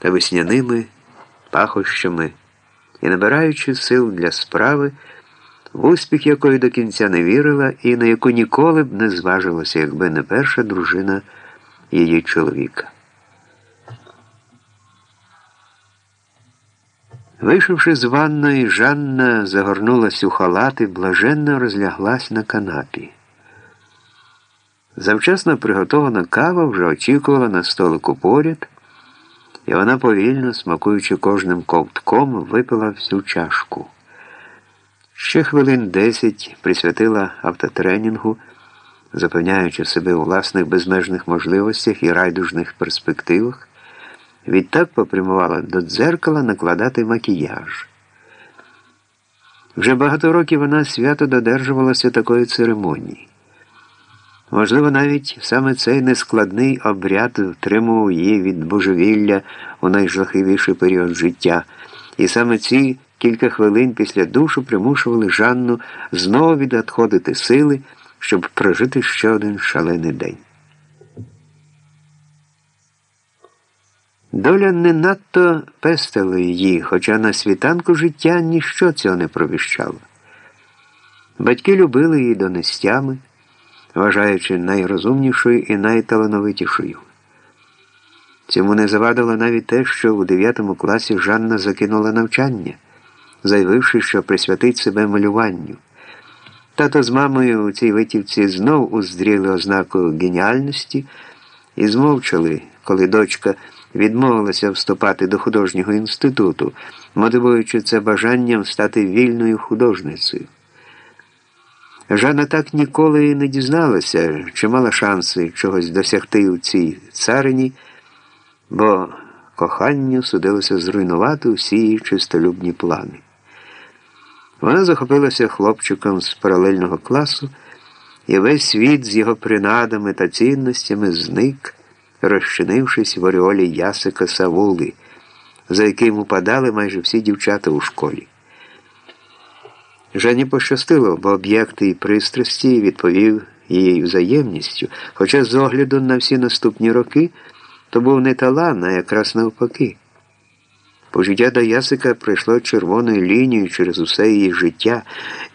та весняними пахощами і набираючи сил для справи, в успіх якої до кінця не вірила і на яку ніколи б не зважилася, якби не перша дружина її чоловіка. Вийшовши з ванної, Жанна загорнулась у халат і блаженно розляглась на канапі. Завчасно приготована кава вже очікувала на столику поряд, і вона повільно, смакуючи кожним ковтком, випила всю чашку. Ще хвилин десять присвятила автотренінгу, запевняючи себе у власних безмежних можливостях і райдужних перспективах. Відтак попрямувала до дзеркала накладати макіяж. Вже багато років вона свято додержувалася такої церемонії. Можливо, навіть саме цей нескладний обряд втримував її від божевілля у найжахливіший період життя, і саме ці кілька хвилин після душу примушували Жанну знову відходити сили, щоб прожити ще один шалений день. Доля не надто пестила її, хоча на світанку життя ніщо цього не провіщало. Батьки любили її донестями, вважаючи найрозумнішою і найталановитішою. Цьому не завадило навіть те, що у 9 класі Жанна закинула навчання, заявивши, що присвятить себе малюванню. Тато з мамою у цій витівці знов уздріли ознаку геніальності і змовчали, коли дочка відмовилася вступати до художнього інституту, мотивуючи це бажанням стати вільною художницею. Жанна так ніколи не дізналася, чи мала шанси чогось досягти у цій царині, бо коханню судилося зруйнувати усі її чистолюбні плани. Вона захопилася хлопчиком з паралельного класу, і весь світ з його принадами та цінностями зник розчинившись в ореолі ясика Савули, за яким упадали майже всі дівчата у школі. Жені пощастило, бо об'єкти і пристрасті відповів її взаємністю, хоча з огляду на всі наступні роки то був не талант, а якраз навпаки. Пожиття до Ясика пройшло червоною лінією через усе її життя.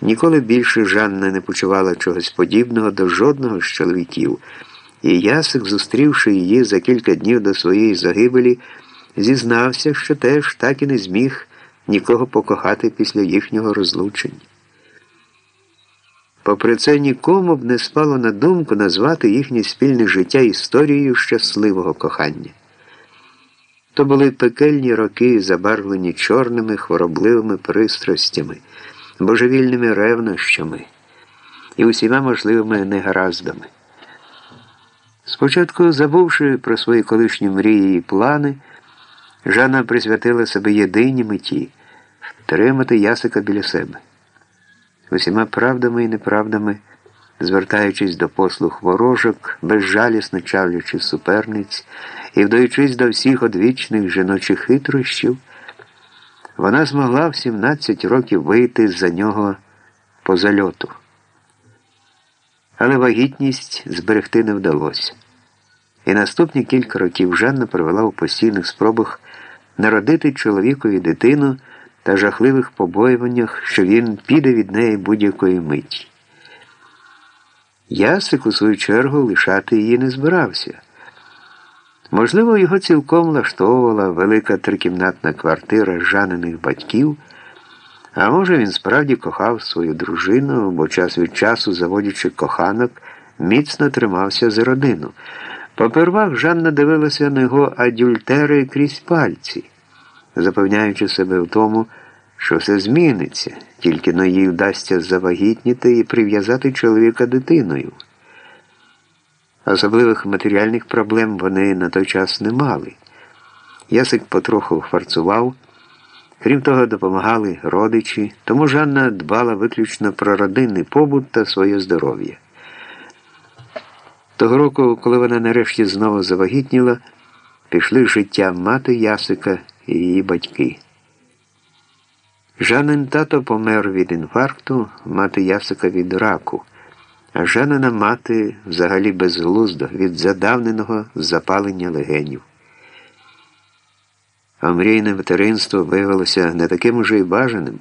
Ніколи більше Жанна не почувала чогось подібного до жодного з чоловіків. І Ясик, зустрівши її за кілька днів до своєї загибелі, зізнався, що теж так і не зміг нікого покохати після їхнього розлучення. Попри це, нікому б не спало на думку назвати їхнє спільне життя історією щасливого кохання. То були пекельні роки, забарвлені чорними хворобливими пристрастями, божевільними ревнощами і усіма можливими негараздами. Спочатку, забувши про свої колишні мрії і плани, Жанна присвятила себе єдиній меті втримати ясика біля себе. Усіма правдами і неправдами, звертаючись до послуг ворожок, безжалісно чавлячи суперниць і вдаючись до всіх одвічних жіночих хитрощів, вона змогла в 17 років вийти за нього по зальоту але вагітність зберегти не вдалося. І наступні кілька років Жанна провела у постійних спробах народити чоловікові дитину та жахливих побоюваннях, що він піде від неї будь-якої миті. Ясик, у свою чергу, лишати її не збирався. Можливо, його цілком влаштовувала велика трикімнатна квартира жанених батьків. А може, він справді кохав свою дружину, бо час від часу, заводячи коханок, міцно тримався за родину. Попервах Жанна дивилася на його адюльтери крізь пальці, запевняючи себе в тому, що все зміниться, тільки но їй вдасться завагітніти і прив'язати чоловіка дитиною. Особливих матеріальних проблем вони на той час не мали. Ясик потроху фарцував. Крім того, допомагали родичі, тому Жанна дбала виключно про родинний побут та своє здоров'я. Того року, коли вона нарешті знову завагітніла, пішли життя мати Ясика і її батьки. Жанин тато помер від інфаркту, мати Ясика від раку, а Жанина мати взагалі безглуздо від задавненого запалення легенів. а мрійне материнство виявилося не таким уже й бажаним.